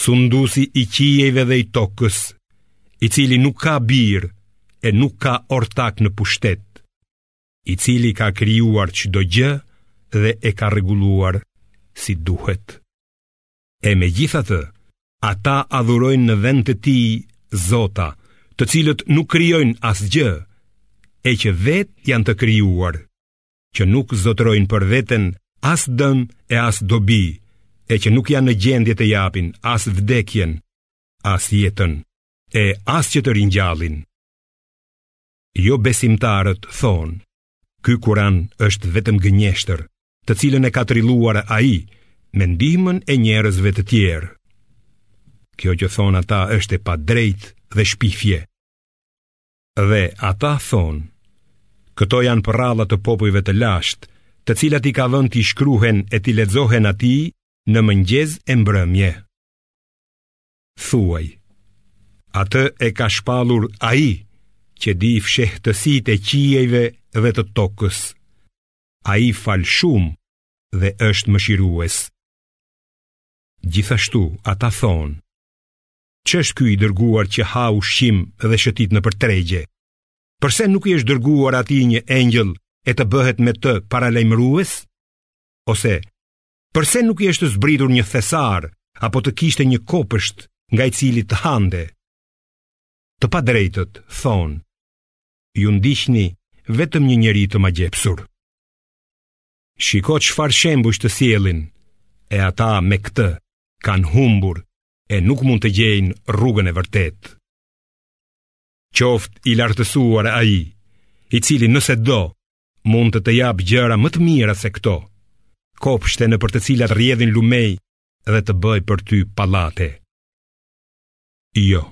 Sunduesi i qiejve dhe i tokës, i cili nuk ka bir e nuk ka ortak në pushtet, i cili ka krijuar çdo gjë dhe e ka rregulluar si duhet. E megjithatë, ata adhurojnë në vend të tij zota, të cilët nuk krijojnë asgjë, e që vetë janë të krijuar. që nuk zotërojnë për veten as dëm e as dobi, e që nuk janë në gjendje të japin as vdekjen, as jetën, e as që të ringjallin. Jobesimtarët thonë, ky Kuran është vetëm gënjeshtër, të cilën e ka trilluar ai, me ndihmën e njerëzve të tjerë. Kjo që thonë ata është e padrejtë dhe shpifje. Dhe ata thonë, këto janë përralla të popujve të lashtë, të cilat i ka vënë t'i shkruhen e t'i lexohen atij në mëngjes e mbrëmje. Thuaj, atë e ka shpallur ai që di fshehtësitë e qiejve dhe të tokës. Ai fal shumë dhe është mëshirues. Gjithashtu ata thonë, Ç'është ky i dërguar që ha ushqim dhe shëtit nëpër tregje? Përse nuk i është dërguar atij një engjëll e të bëhet me të paralajmërues? Ose përse nuk i është zbritur një thesar apo të kishte një kopësht nga i cili të hante? Të padrejtët thonë: Ju ndiqni vetëm një njeri të magjepsur. Shiko çfarë shembujsh të sjellin, e ata me këtë kanë humbur e nuk mund të gjejnë rrugën e vërtetë. Qoftë i lartësuar ai, i cili nëse do, mund të të japë gjëra më të mira se këto, kopshte nëpër të cilat rrjedhin lumenj dhe të bëjë për ty pallate. Jo,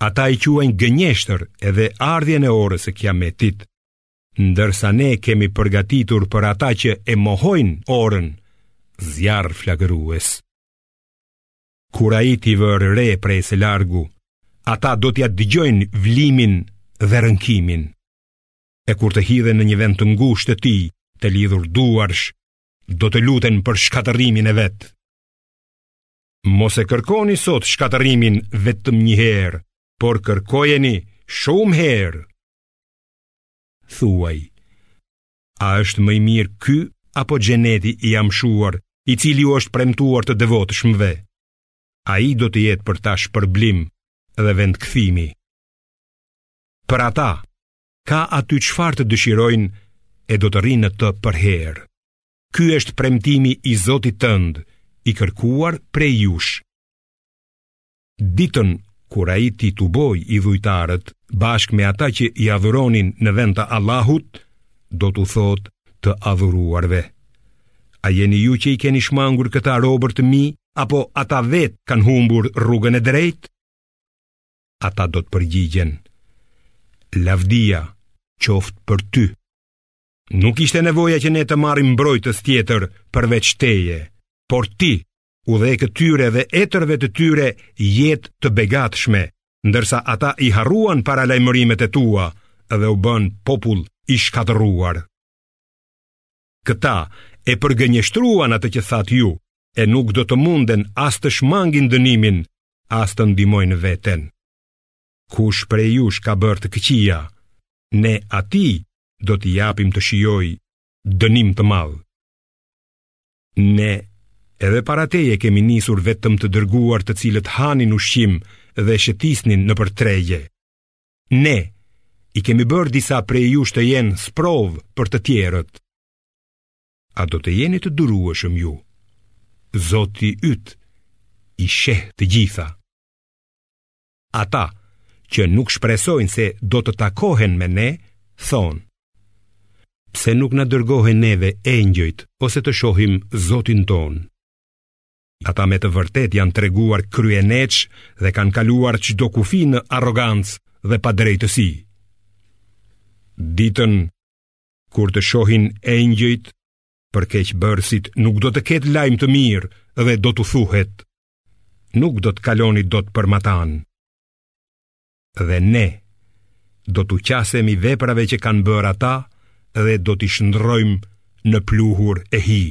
ata i quajnë gënjeshtër edhe ardhjen e orës së kiametit, ndërsa ne kemi përgatitur për ata që e mohojnë orën zjarr flakërues. Kur ai t'i vërë re prej së largu, ata do t'ia dëgjojnë vlimin dhe rënkimin. E kur të hidhen në një vend të ngushtë të tij, të lidhur duarsh, do të luten për shkatërrimin e vet. Mos e kërkoni sot shkatërrimin vetëm një herë, por kërkojeni shumë herë. Thuaj, A është më i mirë ky apo xheneti i amshuar, i cili u është premtuar të devotshmëve? Ai do të jetë për ta shpërblim dhe vendkthimi. Për ata ka aty çfarë të dëshirojnë e do të rrinë në të përherë. Ky është premtimi i Zotit tënd, i kërkuar prej jush. Ditën kur ai t'i tubojë idhujtarët bashkë me ata që i adhuronin në vend të Allahut, do t'u thotë të adhuruarve. A jeni ju që i keni shmangur këta robër të mi, apo ata vetë kanë humbur rrugën e drejtë? Ata do të përgjigjen, lavdia qoftë për ty. Nuk ishte nevoja që ne të marrim mbrojtës tjetër përveç teje, por ti u dhe këtyre dhe etërve të tyre jetë të begatshme, ndërsa ata i harruan paralajmërimet e tua dhe u bënë popull i shkatërruar. Këta e përgënjeshtruan atë që thatë ju, e nuk do të munden as të shmangin dënimin, as të ndihmojnë veten. Kush prej jush ka bërë të këqija, ne atij do t'i japim të shijojë dënim të madh. Ne edhe para teje kemi nisur vetëm të dërguar të cilët hanin ushqim dhe shëtisnin nëpër tregje. Ne i kemi bërë disa prej jush të jenë sprovë për të tjerët. A do të jeni të durueshëm ju? Zoti yt i sheh të gjitha. Ata që nuk shpresojnë se do të takohen me ne, thonë, pse nuk na dërgohen neve engjëjt ose të shohim Zotin tonë. Ata me të vërtetë janë treguar kryeneçë dhe kanë kaluar çdo kufi në arrogancë dhe padrejtësi. Ditën, kur të shohin engjëjt, për keqbërësit nuk do të ketë lajm të mirë dhe do t'u thuhet, nuk do të kaloni dot përmatanë. Dhe ne do t'u qasemi veprave që kanë bërë ata dhe do t'i shndërrojmë në pluhur e hi.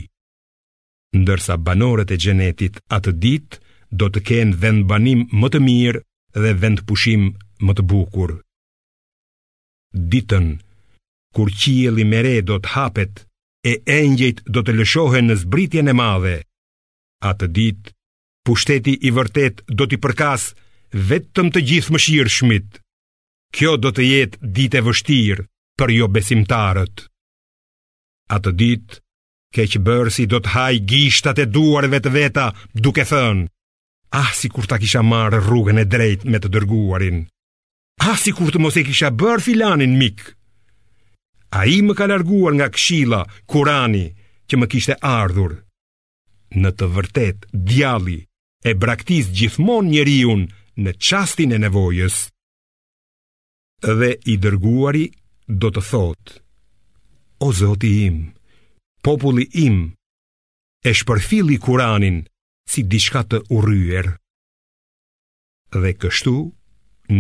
Ndërsa banorët e xhenetit atë ditë do të kenë vendbanim më të mirë dhe vendpushim më të bukur. Ditën kur qielli me re do të hapet e engjëjt do të lëshohen në zbritjen e madhe, Atë ditë, pushteti i vërtetë do t'i përkas vetëm të Gjithëmëshirshmit. Kjo do të jetë ditë e vështirë për jobesimtarët. Atë ditë, keqbërësi do të hajë gishtat e duarve të veta duke thënë, ah sikur ta kisha marrë rrugën e drejtë me të dërguarin, ah sikur të mos e kisha bërë filanin mik. Ai më ka larguar nga këshilla, Kurani, që më kishte ardhur. Në të vërtetë, djalli e braktis gjithmonë njeriun në çastin e nevojës. Dhe i dërguari do të thotë, o Zoti im, populli im, e shpërfilli Kuranin si diçka të urryer. Dhe kështu,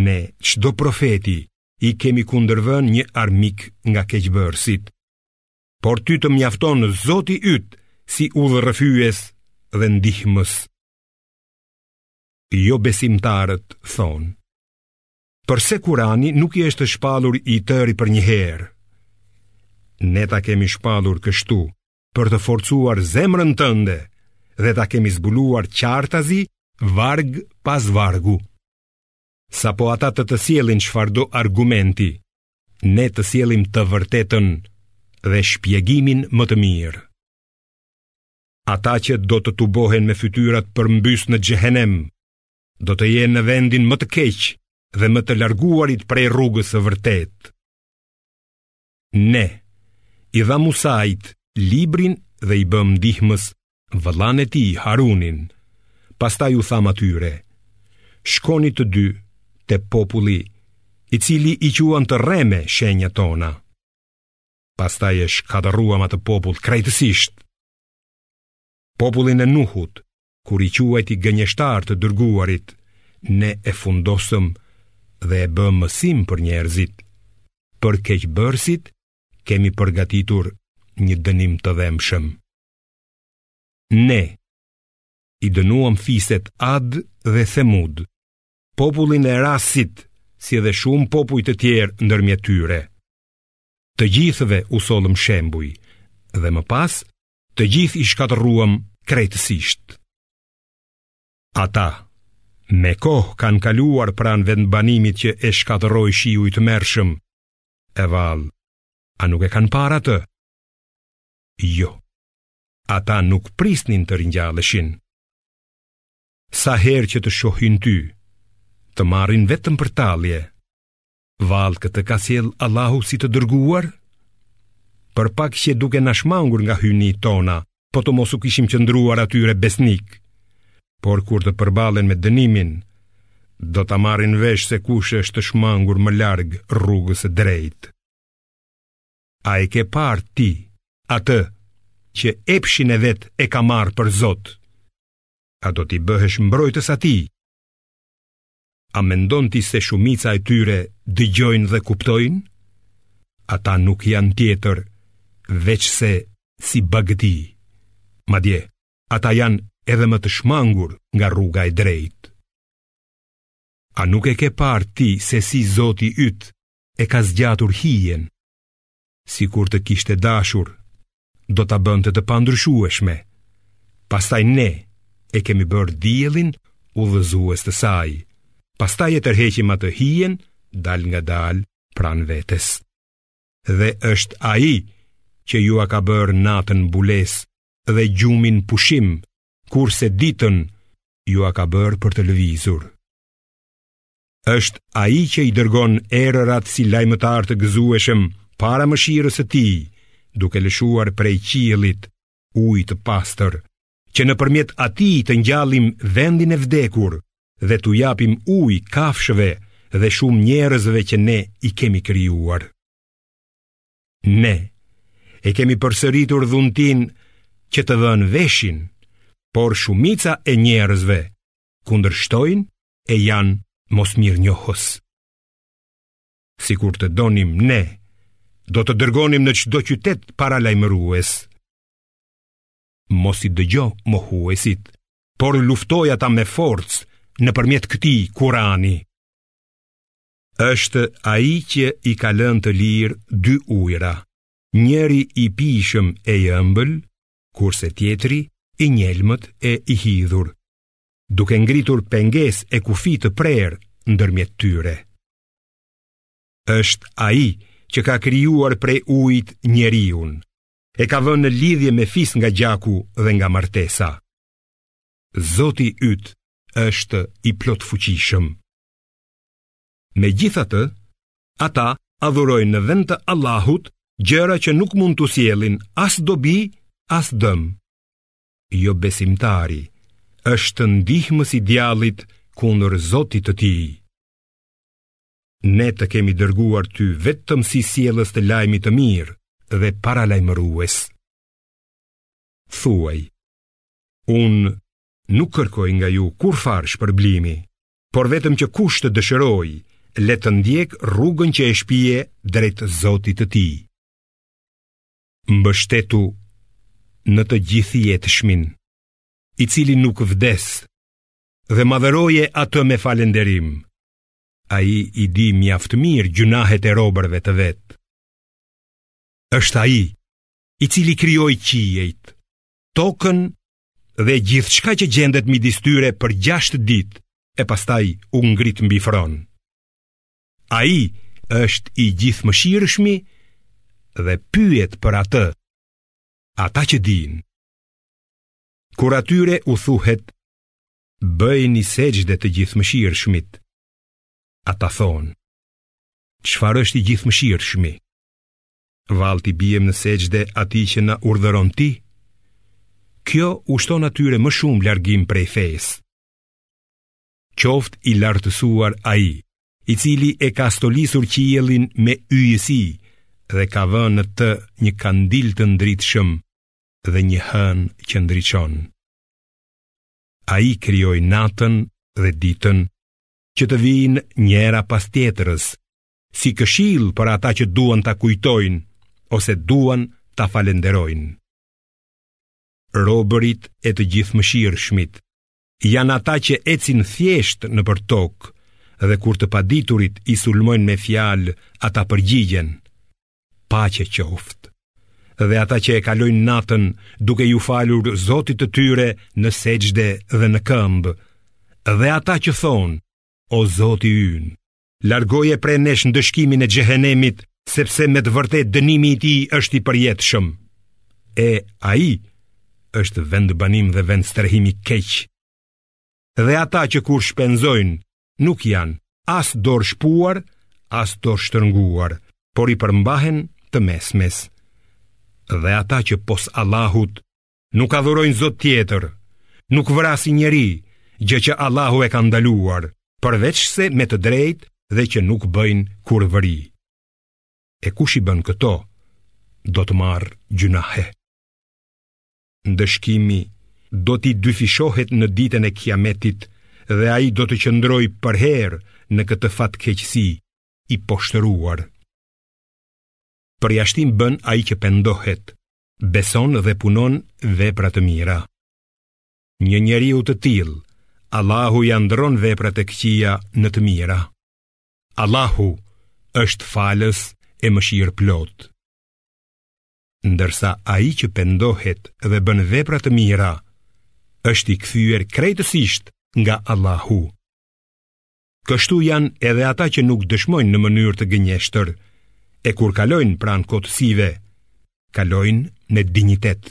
ne çdo profeti i kemi kundërvënë një armik nga keqbërësit. por ty të mjafton Zoti yt si udhërrëfyes dhe ndihmës. Jobesimtarët thonë, përse Kurani nuk i është shpallur i tëri përnjëherë? Ne ta kemi shpallur kështu, për të forcuar zemrën tënde dhe ta kemi zbuluar qartazi varg pas vargu. Sapo ata të të sjellin çfarëdo argumenti, ne të sjellim të vërtetën dhe shpjegimin më të mirë. Ata që do të tubohen me fytyrat përmbys në xhehenem, do të jenë në vendin më të keq dhe më të larguarit prej rrugës së vërtetë. Ne, i dhamë Musait librin dhe i bëmë ndihmës vëllanë e tij Harunin, pastaj u thamë atyre, shkoni të dy te populli i cili i quan të rreme shenjat tona. Pastaj e shkatërruam atë popull krejtësisht. Popullin e Nuhut kur i quajti gënjeshtar të dërguarit, ne e fundosëm dhe e bëmë mësim për njerëzit. Për keqbërësit kemi përgatitur një dënim të dhembshëm. Ne i dënuam fiset Ad dhe Semud, popullin e Rasit, si edhe shumë popuj të tjerë ndërmjet tyre. Të gjithëve u sollëm shembuj dhe më pas të gjithë i shkatërruam krejtësisht. Ata, me kohë kanë kaluar pranë vendbanimit që e shkatërroi shiu i tmerrshëm, e vallë, a nuk e kanë parë atë? Jo, ata nuk prisnin të ringjalleshin. Sa herë që të shohin ty, të marrin vetëm për tallje, Vallë këtë ka sjellë Allahu si të dërguar? Për pak qe duke na shmangur nga hyjnitë tona, po të mos u kishim qëndruar atyre besnikë. Por kur të përballen me dënimin, do ta marrin vesh se kush është shmangur më larg rrugës së drejtë. A e ke parë ti atë që epshin e vet e ka marrë për Zot? A do t'i bëhesh mbrojtës atij? A mendon ti se shumica e tyre dëgjojnë dhe kuptojnë? Ata nuk janë tjetër veçse si bagëti. Madje, ata janë edhe më të shmangur nga rruga e drejtë. A nuk e ke parë ti se si Zoti yt e ka zgjatur hijen? sikur të kishte dashur, do ta bënte të pandryshueshme. Pastaj ne e kemi bërë diellin udhëzues të saj. Pastaj e tërheqim atë hije, dalëngadalë, pranë vetes. Dhe është ai që jua ka bërë natën mbulesë dhe gjumin pushim, kurse ditën jua ka bërë për të lëvizur. është ai që i dërgon erërat si lajmëtarë të gëzueshëm para mëshirës së tij, duke lëshuar prej qiellit ujë të pastër, që nëpërmjet atij të ngjallim vendin e vdekur dhe t'u japim ujë kafshëve dhe shumë njerëzve që ne i kemi krijuar. Ne e kemi përsëritur dhuntinë që të vënë veshin, por shumica e njerëzve kundërshtojnë e janë mosmirënjohës. Sikur të donim ne, do të dërgonim në çdo qytet paralajmërues. Mos i dëgjo mohuesit, por luftoji ata me forcë nëpërmjet këtij Kurani. Është ai që i ka lënë të lirë dy ujëra, njëri i pijshëm e i ëmbël, kurse tjetri i njelmët e i hidhur, duke ngritur pengesë e kufi të prerë ndërmjet tyre. Është ai që ka krijuar prej ujit njeriun, e ka vënë në lidhje me fis nga gjaku dhe nga martesa. Zoti yt është i plotfuqishëm. Megjithatë, ata adhurojnë në vend të Allahut gjëra që nuk mund t'u sjellin as dobi, as dëm. jo besimtari, është ndihmës i djallit kundër Zotit të tij. Ne të kemi dërguar ty vetëm si sjellës të lajmit të mirë dhe paralajmërues. Thuaj, unë nuk kërkoj nga ju kurrfarë shpërblimi, por vetëm që kush të dëshirojë, le të ndjekë rrugën që e shpie drejt Zotit të tij. mbështetu në të Gjithëjetshmin, i cili nuk vdes, dhe madhëroje atë me falënderim. Ai i di mjaft mirë gjynahet e robërve të vet. Është ai, i cili krijoi qiejt, tokën dhe gjithçka që gjendet midis tyre për gjashtë ditë e pastaj u ngrit mbi fron. Ai është i Gjithëmëshirshmi dhe pyet për atë, ata që dinë. Kur atyre u thuhet, bëjini sexhde të Gjithëmëshirshmit, ata thonë, çfarë është i Gjithëmëshirshmi? Vallë t'i biem në sexhde atij që na urdhëron ti? Kjo u shton atyre më shumë largim prej fesë. Qoftë i lartësuar ai, i cili e ka stolisur qiellin me yjësi dhe ka vënë në të një kandil të ndritshëm dhe një hënë që ndriçon. Ai krijoi natën dhe ditën që të vijnë njëra pas tjetrës, si këshillë për ata që duan ta kujtojnë ose duan ta falënderojnë. Robërit e të Gjithëmëshirshmit, janë ata që ecin thjesht nëpër tokë dhe kur të paditurit i sulmojnë me fjalë, ata përgjigjen, paqe qoftë. Dhe ata që e kalojnë natën duke iu falur zotit të tyre në sexhde dhe në këmbë, dhe ata që thonë, o zoti ynë, Largoje prej nesh ndëshkimin e xhehenemit, sepse me të vërtetë dënimi i tij është i përjetshëm. E ai është vendbanim dhe vendstrehim i keq. Dhe ata që kur shpenzojnë nuk janë as dorëshpuar, as dorështrënguar, por i përmbahen të mesmes. Dhe ata që pos Allahut nuk adhurojnë zot tjetër, nuk vrasin njeri, gjë që Allahu e ka ndaluar, përveçse me të drejtë dhe që nuk bëjnë kurvëri. E kush i bën këto, do të marrë gjynahe. Ndëshkimi do t'i dyfishohet në ditën e kiametit dhe ai do të qëndrojë përherë në këtë fatkeqësi i poshtëruar. Përjashtim bën ai që pendohet, beson dhe punon vepra të mira. Një njeriu të tillë, Allahu ia ndërron veprat e këqija në të mira. Allahu është falës e mëshirëplotë. Ndërsa ai që pendohet dhe bën vepra të mira, është i kthyer krejtësisht nga Allahu. Kështu janë edhe ata që nuk dëshmojnë në mënyrë të gënjeshtër, e kur kalojnë pranë kotësive, kalojnë me dinjitet.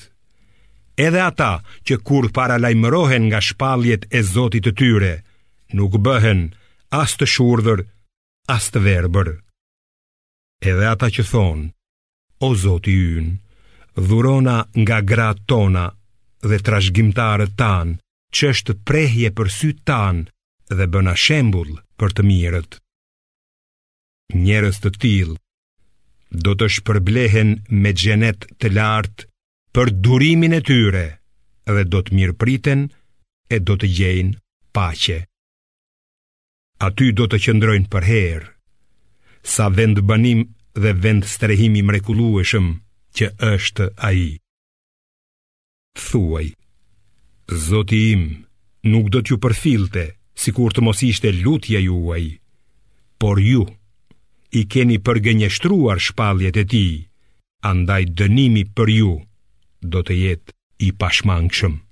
Edhe ata që kur paralajmërohen nga shpalljet e Zotit të tyre, nuk bëhen as të shurdhër, as të verbër. Edhe ata që thonë, o Zoti ynë, dhurona nga gratë tona dhe trashëgimtarët tanë, ç'është prehje për sytë tanë dhe bëna shembull për të mirët. Njerëz të tillë, do të shpërblehen me xhenet të lartë për durimin e tyre dhe do të mirëpriten e do të gjejnë paqe. Aty do të qëndrojnë përherë, sa vendbanim dhe vendstrehim i mrekullueshëm që është ai. Thuaj, Zoti im nuk do t'ju përfillte, sikur të mos ishte lutja juaj, por ju i keni përgënjeshtruar shpalljet e tij, andaj dënimi për ju do të jetë i pashmangshëm.